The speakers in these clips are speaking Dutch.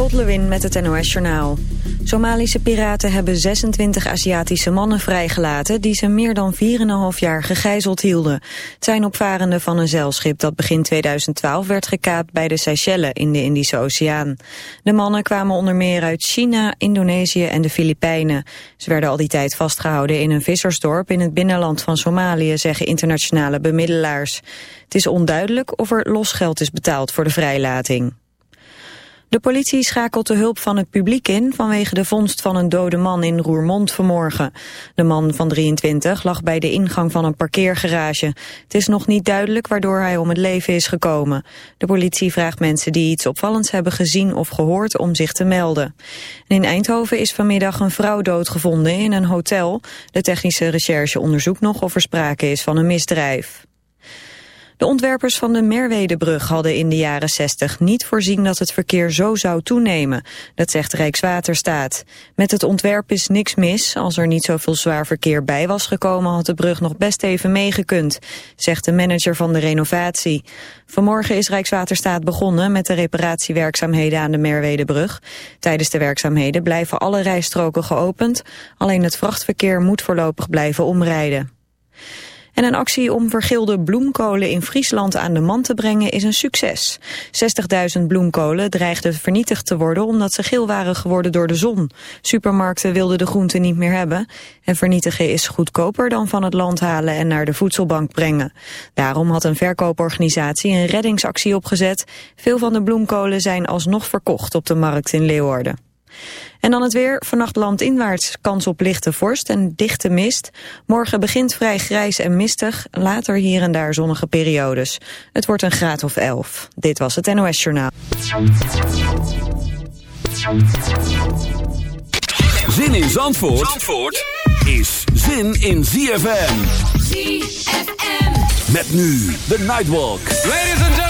Lot Lewin met het NOS Journaal. Somalische piraten hebben 26 Aziatische mannen vrijgelaten... die ze meer dan 4,5 jaar gegijzeld hielden. Het zijn opvarenden van een zeilschip dat begin 2012 werd gekaapt... bij de Seychelles in de Indische Oceaan. De mannen kwamen onder meer uit China, Indonesië en de Filipijnen. Ze werden al die tijd vastgehouden in een vissersdorp... in het binnenland van Somalië, zeggen internationale bemiddelaars. Het is onduidelijk of er losgeld is betaald voor de vrijlating. De politie schakelt de hulp van het publiek in vanwege de vondst van een dode man in Roermond vanmorgen. De man van 23 lag bij de ingang van een parkeergarage. Het is nog niet duidelijk waardoor hij om het leven is gekomen. De politie vraagt mensen die iets opvallends hebben gezien of gehoord om zich te melden. in Eindhoven is vanmiddag een vrouw doodgevonden in een hotel. De technische recherche onderzoekt nog of er sprake is van een misdrijf. De ontwerpers van de Merwedebrug hadden in de jaren 60 niet voorzien dat het verkeer zo zou toenemen. Dat zegt Rijkswaterstaat. Met het ontwerp is niks mis. Als er niet zoveel zwaar verkeer bij was gekomen had de brug nog best even meegekund, zegt de manager van de renovatie. Vanmorgen is Rijkswaterstaat begonnen met de reparatiewerkzaamheden aan de Merwedebrug. Tijdens de werkzaamheden blijven alle rijstroken geopend. Alleen het vrachtverkeer moet voorlopig blijven omrijden. En een actie om vergilde bloemkolen in Friesland aan de man te brengen is een succes. 60.000 bloemkolen dreigden vernietigd te worden omdat ze geel waren geworden door de zon. Supermarkten wilden de groenten niet meer hebben. En vernietigen is goedkoper dan van het land halen en naar de voedselbank brengen. Daarom had een verkooporganisatie een reddingsactie opgezet. Veel van de bloemkolen zijn alsnog verkocht op de markt in Leeuwarden. En dan het weer. Vannacht landinwaarts kans op lichte vorst en dichte mist. Morgen begint vrij grijs en mistig. Later hier en daar zonnige periodes. Het wordt een graad of 11. Dit was het NOS Journaal. Zin in Zandvoort, Zandvoort is zin in ZFM. ZFM. Met nu de Nightwalk. Ladies and gentlemen.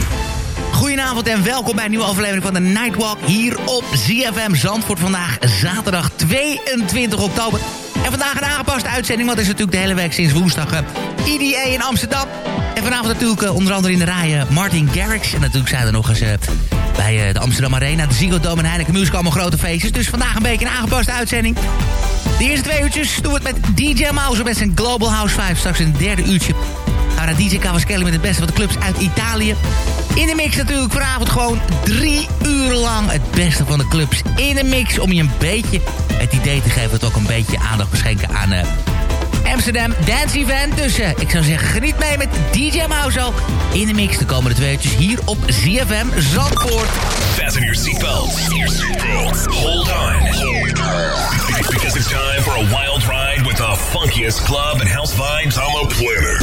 Goedenavond en welkom bij een nieuwe aflevering van de Nightwalk hier op ZFM Zandvoort. Vandaag zaterdag 22 oktober. En vandaag een aangepaste uitzending, want het is natuurlijk de hele week sinds woensdag uh, in Amsterdam. En vanavond natuurlijk uh, onder andere in de rij uh, Martin Garrix. En natuurlijk zijn er nog eens bij de Amsterdam Arena, de Ziggo Dome en Heineken Music allemaal grote feestjes. Dus vandaag een beetje een aangepaste uitzending. De eerste twee uurtjes doen we het met DJ Mouse met zijn Global House 5. Straks het derde uurtje gaan we naar DJ Cavaschelli met het beste van de clubs uit Italië. In de mix natuurlijk vanavond gewoon drie uur lang het beste van de clubs in de mix. Om je een beetje het idee te geven dat ook een beetje aandacht beschenken aan... Uh, Amsterdam Dance Event. Dus uh, ik zou zeggen, geniet mee met DJ Mauzo in de mix de komende twee uurtjes hier op ZFM Zandvoort. Fasten your seatbelts. Hold on. Because it's time for a wild ride with the funkiest club and house vibes on the planet.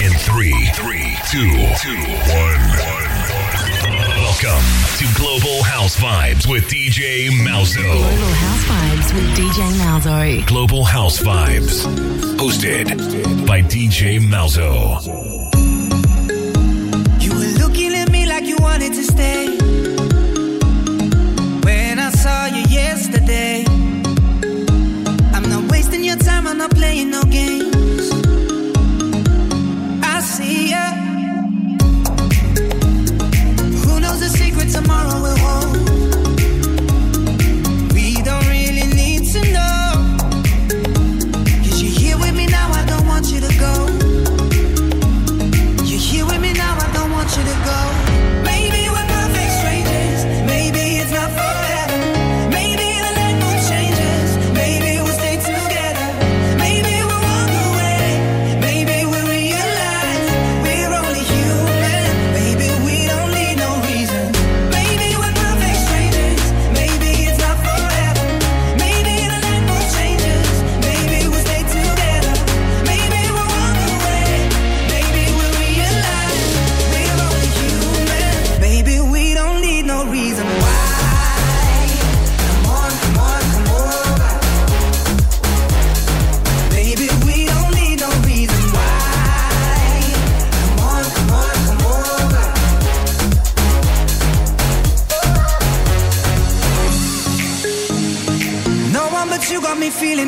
In three, three, two, two, one, one. Welcome to Global House Vibes with DJ Malzo. Global House Vibes with DJ Malzo. Global House Vibes. Hosted by DJ Malzo. You were looking at me like you wanted to stay. When I saw you yesterday, I'm not wasting your time, I'm not playing no games. Tomorrow will hold?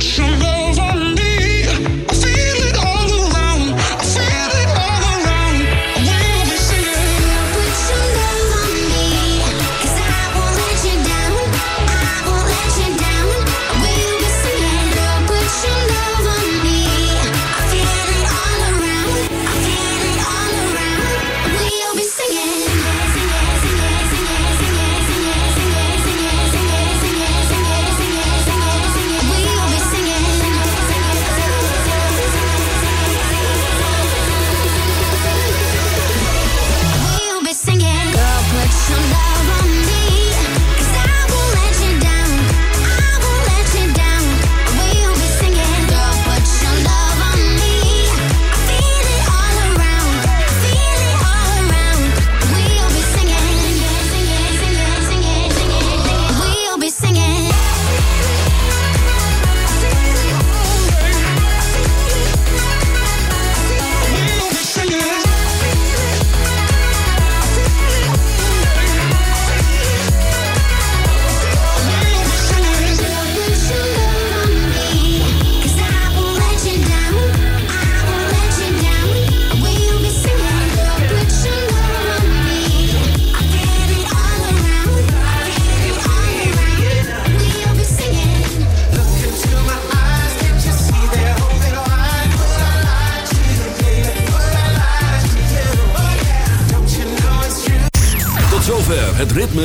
what